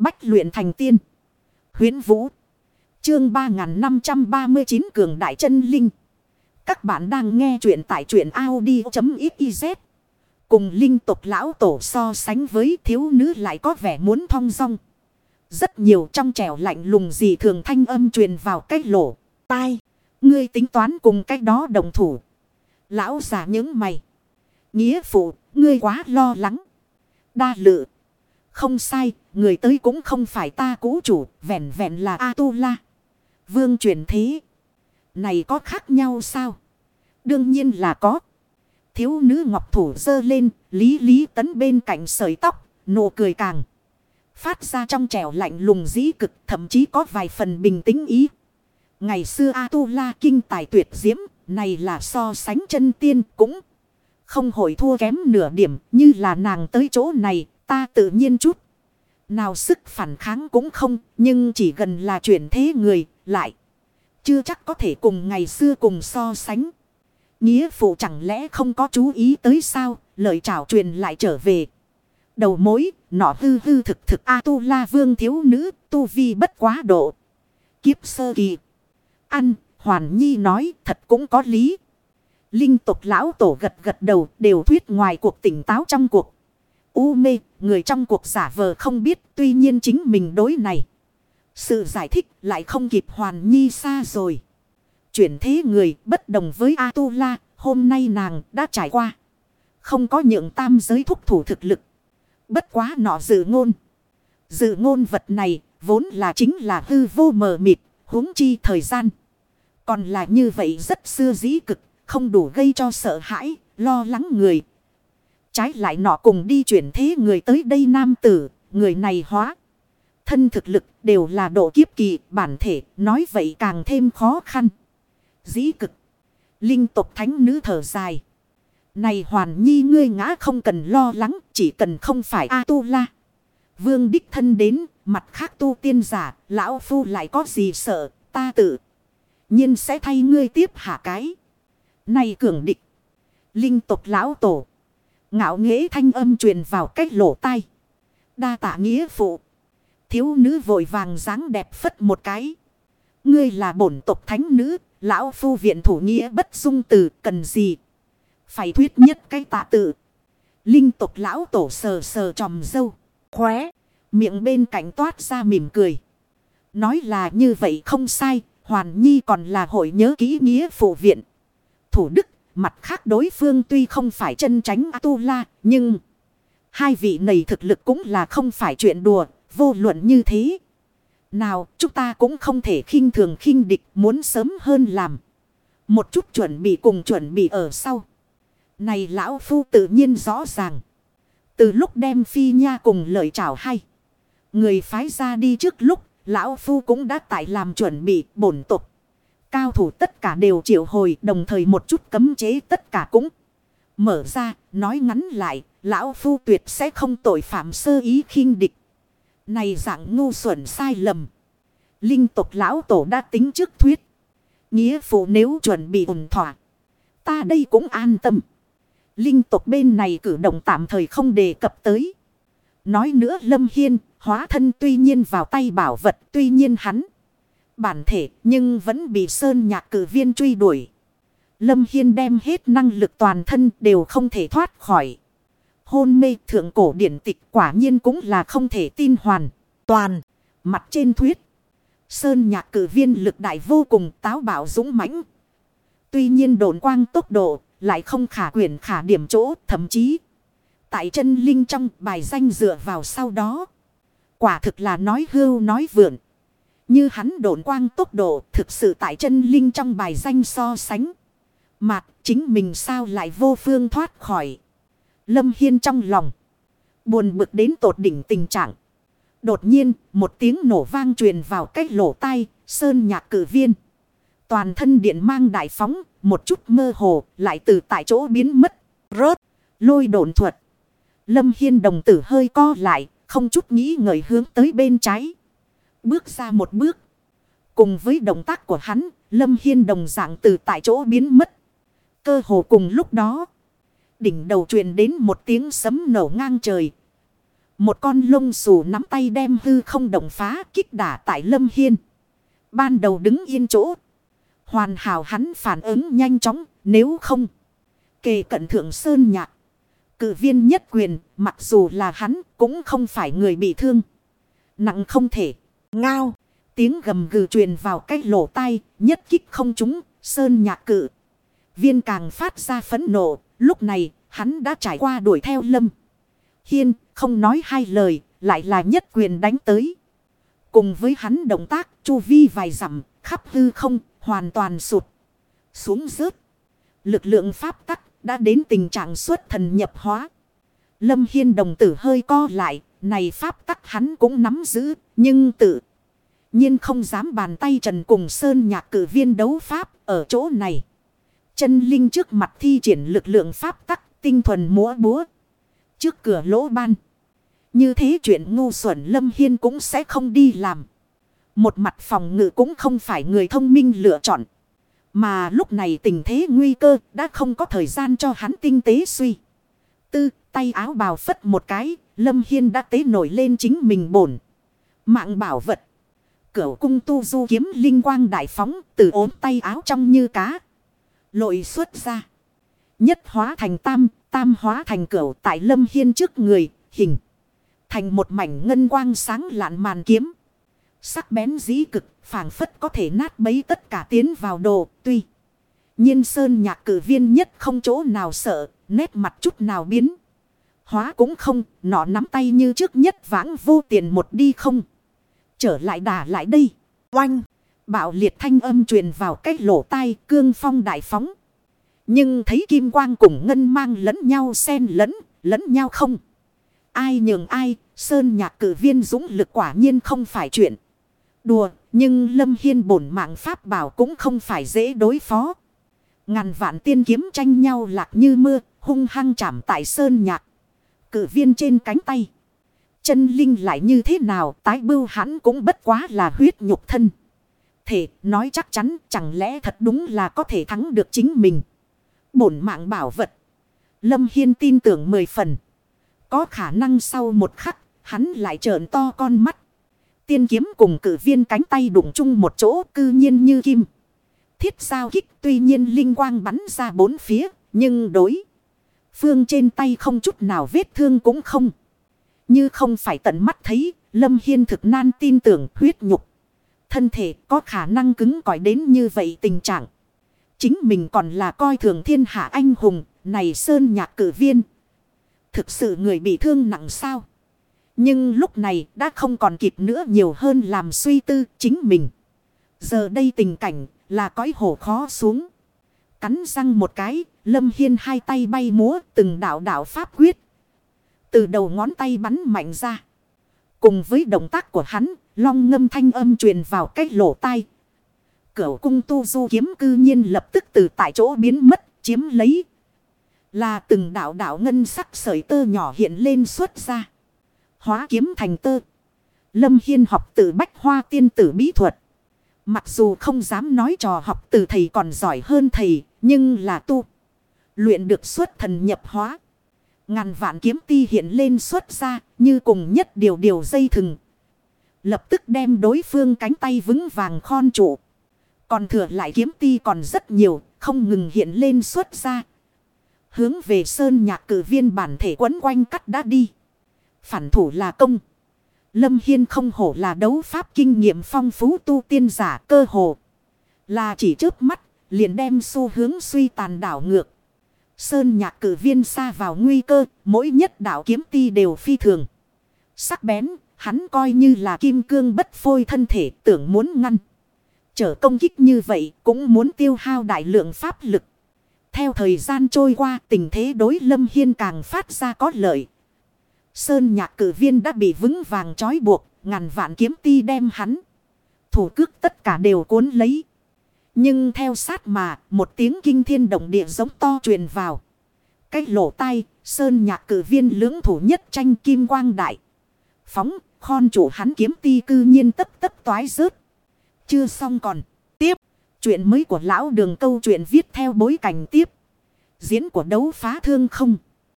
Bách luyện thành tiên. Huyến Vũ. Chương 3539 Cường Đại chân Linh. Các bạn đang nghe truyện tại truyện Audi.xyz. Cùng linh tục lão tổ so sánh với thiếu nữ lại có vẻ muốn thong dong. Rất nhiều trong trẻo lạnh lùng gì thường thanh âm truyền vào cái lỗ. Tai. Ngươi tính toán cùng cái đó đồng thủ. Lão già những mày. Nghĩa phụ, ngươi quá lo lắng. Đa lự. Không sai, người tới cũng không phải ta cũ chủ, vẹn vẹn là A-tu-la. Vương truyền thế. Này có khác nhau sao? Đương nhiên là có. Thiếu nữ ngọc thủ dơ lên, lý lý tấn bên cạnh sợi tóc, nụ cười càng. Phát ra trong trẻo lạnh lùng dĩ cực, thậm chí có vài phần bình tĩnh ý. Ngày xưa A-tu-la kinh tài tuyệt diễm, này là so sánh chân tiên cũng không hội thua kém nửa điểm như là nàng tới chỗ này ta tự nhiên chút. Nào sức phản kháng cũng không, nhưng chỉ gần là chuyển thế người, lại. Chưa chắc có thể cùng ngày xưa cùng so sánh. Nghĩa phụ chẳng lẽ không có chú ý tới sao lời trảo truyền lại trở về. Đầu mối, nọ hư hư thực thực A-tu-la vương thiếu nữ, tu vi bất quá độ. Kiếp sơ kỳ. Ăn, Hoàn Nhi nói, thật cũng có lý. Linh tục lão tổ gật gật đầu, đều thuyết ngoài cuộc tỉnh táo trong cuộc. U mê, người trong cuộc giả vờ không biết tuy nhiên chính mình đối này. Sự giải thích lại không kịp Hoàn Nhi xa rồi. Chuyển thế người bất đồng với A-tu-la, hôm nay nàng đã trải qua. Không có những tam giới thúc thủ thực lực. Bất quá nọ dự ngôn. Dự ngôn vật này vốn là chính là hư vô mờ mịt, huống chi thời gian. Còn là như vậy rất xưa dĩ cực, không đủ gây cho sợ hãi, lo lắng người. Trái lại nọ cùng đi chuyển thế người tới đây nam tử, người này hóa. Thân thực lực đều là độ kiếp kỳ, bản thể, nói vậy càng thêm khó khăn. Dĩ cực. Linh tục thánh nữ thở dài. Này hoàn nhi ngươi ngã không cần lo lắng, chỉ cần không phải A-tu-la. Vương đích thân đến, mặt khác tu tiên giả, lão phu lại có gì sợ, ta tự nhiên sẽ thay ngươi tiếp hạ cái. Này cường địch. Linh tục lão tổ. Ngạo nghễ thanh âm truyền vào cách lỗ tai. Đa tạ nghĩa phụ. Thiếu nữ vội vàng dáng đẹp phất một cái. Ngươi là bổn tộc thánh nữ. Lão phu viện thủ nghĩa bất dung từ cần gì. Phải thuyết nhất cái tạ tự. Linh tộc lão tổ sờ sờ tròm dâu. Khóe. Miệng bên cạnh toát ra mỉm cười. Nói là như vậy không sai. Hoàn Nhi còn là hội nhớ kỹ nghĩa phụ viện. Thủ đức, mặt khác đối phương tuy không phải chân tránh A-tu-la, nhưng... Hai vị này thực lực cũng là không phải chuyện đùa, vô luận như thế. Nào, chúng ta cũng không thể khinh thường khinh địch, muốn sớm hơn làm. Một chút chuẩn bị cùng chuẩn bị ở sau. Này lão phu tự nhiên rõ ràng. Từ lúc đem phi nha cùng lời chào hay. Người phái ra đi trước lúc Lão Phu cũng đã tại làm chuẩn bị bổn tục. Cao thủ tất cả đều triệu hồi đồng thời một chút cấm chế tất cả cũng mở ra, nói ngắn lại, Lão Phu tuyệt sẽ không tội phạm sơ ý khinh địch. Này dạng ngu xuẩn sai lầm. Linh tục Lão Tổ đã tính trước thuyết. Nghĩa phụ nếu chuẩn bị ổn thỏa. Ta đây cũng an tâm. Linh tục bên này cử động tạm thời không đề cập tới. Nói nữa Lâm Hiên Hóa thân tuy nhiên vào tay bảo vật tuy nhiên hắn. Bản thể, nhưng vẫn bị sơn nhạc cử viên truy đuổi. Lâm Hiên đem hết năng lực toàn thân đều không thể thoát khỏi. Hôn mê thượng cổ điển tịch quả nhiên cũng là không thể tin hoàn. Toàn. Mặt trên thuyết. Sơn nhạc cử viên lực đại vô cùng, táo bạo dũng mãnh. Tuy nhiên đồn quang tốc độ lại không khả quyển khả điểm chỗ, thậm chí. Tại chân linh trong bài danh dựa vào sau đó. Quả thực là nói hưu nói vượn. Như hắn độn quang tốc độ thực sự tại chân linh trong bài danh so sánh. Mạc chính mình sao lại vô phương thoát khỏi. Lâm Hiên trong lòng. Buồn bực đến tột đỉnh tình trạng. Đột nhiên, một tiếng nổ vang truyền vào cách lỗ tai. Sơn nhạc cử viên. Toàn thân điện mang đại phóng. Một chút mơ hồ, lại từ tại chỗ biến mất. Rớt. Lôi độn thuật. Lâm Hiên đồng tử hơi co lại. Không chút nghĩ ngợi hướng tới bên trái. Bước ra một bước. Cùng với động tác của hắn, Lâm Hiên đồng dạng từ tại chỗ biến mất. Cơ hồ cùng lúc đó. Đỉnh đầu truyền đến một tiếng sấm nổ ngang trời. Một con lông xù nắm tay đem hư không động phá kích đả tại Lâm Hiên. Ban đầu đứng yên chỗ. Hoàn hảo hắn phản ứng nhanh chóng nếu không. Kề cận thượng sơn nhạc. Cử viên nhất quyền mặc dù là hắn cũng không phải người bị thương. Nặng không thể. Ngao. Tiếng gầm gừ truyền vào cái lỗ tai, nhất kích không trúng, sơn nhạc cự Viên càng phát ra phấn nộ. Lúc này, hắn đã trải qua đuổi theo lâm. Hiên, không nói hai lời, lại là nhất quyền đánh tới. Cùng với hắn động tác, chu vi vài dặm, khắp hư không, hoàn toàn sụt. Xuống rớt. Lực lượng pháp tắc đã đến tình trạng xuất thần nhập hóa. Lâm Hiên đồng tử hơi co lại. Này pháp tắc hắn cũng nắm giữ. Nhưng tự nhiên không dám bàn tay trần cùng sơn nhạc cử viên đấu pháp ở chỗ này. Chân linh trước mặt thi triển lực lượng pháp tắc, tinh thuần múa búa. Trước cửa lỗ ban. Như thế chuyện ngu xuẩn Lâm Hiên cũng sẽ không đi làm. Một mặt phòng ngự cũng không phải người thông minh lựa chọn. Mà lúc này tình thế nguy cơ đã không có thời gian cho hắn tinh tế suy. Tư, tay áo bào phất một cái, Lâm Hiên đã tế nổi lên chính mình bổn. Mạng bảo vật. Cửu cung tu du kiếm linh quang đại phóng, từ ốm tay áo trong như cá. Lội xuất ra. Nhất hóa thành tam, tam hóa thành cửu tại Lâm Hiên trước người, hình. Thành một mảnh ngân quang sáng lạn màn kiếm. Sắc bén dĩ cực, phảng phất có thể nát bấy tất cả tiến vào đồ, tuy nhiên sơn nhạc cử viên nhất không chỗ nào sợ, nét mặt chút nào biến. Hóa cũng không, nọ nắm tay như trước nhất vãng vô tiền một đi không. Trở lại đà lại đây. Oanh! Bạo liệt thanh âm truyền vào cách lỗ tai cương phong đại phóng. Nhưng thấy kim quang cùng ngân mang lẫn nhau xen lẫn, lẫn nhau không. Ai nhường ai, sơn nhạc cử viên dũng lực quả nhiên không phải chuyện. Đùa, nhưng Lâm Hiên bổn mạng pháp bảo cũng không phải dễ đối phó. Ngàn vạn tiên kiếm tranh nhau lạc như mưa, hung hăng chạm tại sơn nhạc. Cử viên trên cánh tay. Chân linh lại như thế nào, tái bưu hắn cũng bất quá là huyết nhục thân. Thể, nói chắc chắn, chẳng lẽ thật đúng là có thể thắng được chính mình. Bổn mạng bảo vật. Lâm Hiên tin tưởng mười phần. Có khả năng sau một khắc, hắn lại trợn to con mắt. Tiên kiếm cùng cử viên cánh tay đụng chung một chỗ cư nhiên như kim. Thiết sao kích tuy nhiên linh quang bắn ra bốn phía, nhưng đối. Phương trên tay không chút nào vết thương cũng không. Như không phải tận mắt thấy, Lâm Hiên thực nan tin tưởng huyết nhục. Thân thể có khả năng cứng cỏi đến như vậy tình trạng. Chính mình còn là coi thường thiên hạ anh hùng, này sơn nhạc cử viên. Thực sự người bị thương nặng sao? Nhưng lúc này đã không còn kịp nữa nhiều hơn làm suy tư chính mình. Giờ đây tình cảnh là cõi hổ khó xuống. Cắn răng một cái, Lâm Hiên hai tay bay múa từng đạo đạo pháp quyết. Từ đầu ngón tay bắn mạnh ra. Cùng với động tác của hắn, long ngâm thanh âm truyền vào cái lỗ tai. Cửu cung tu du kiếm cư nhiên lập tức từ tại chỗ biến mất, chiếm lấy. Là từng đạo đạo ngân sắc sợi tơ nhỏ hiện lên xuất ra hóa kiếm thành tơ. Lâm Hiên học từ bách hoa tiên tử bí thuật. Mặc dù không dám nói trò học từ thầy còn giỏi hơn thầy, nhưng là tu. Luyện được xuất thần nhập hóa. Ngàn vạn kiếm ti hiện lên xuất ra, như cùng nhất điều điều dây thừng. Lập tức đem đối phương cánh tay vững vàng khon trụ. Còn thừa lại kiếm ti còn rất nhiều, không ngừng hiện lên xuất ra. Hướng về sơn nhạc cử viên bản thể quấn quanh cắt đã đi. Phản thủ là công. Lâm Hiên không hổ là đấu pháp kinh nghiệm phong phú tu tiên giả cơ hồ. Là chỉ trước mắt, liền đem xu hướng suy tàn đảo ngược. Sơn nhạc cử viên xa vào nguy cơ, mỗi nhất đảo kiếm ti đều phi thường. Sắc bén, hắn coi như là kim cương bất phôi thân thể tưởng muốn ngăn. Trở công kích như vậy cũng muốn tiêu hao đại lượng pháp lực. Theo thời gian trôi qua tình thế đối lâm hiên càng phát ra có lợi. Sơn nhạc cử viên đã bị vững vàng trói buộc, ngàn vạn kiếm ti đem hắn. Thủ cước tất cả đều cuốn lấy. Nhưng theo sát mà, một tiếng kinh thiên động địa giống to truyền vào. Cách lỗ tai, sơn nhạc cử viên lưỡng thủ nhất tranh kim quang đại. Phóng, khon chủ hắn kiếm ti cư nhiên tất tất toái rớt. Chưa xong còn. Tiếp, chuyện mới của lão đường câu chuyện viết theo bối cảnh tiếp. Diễn của đấu phá thương không.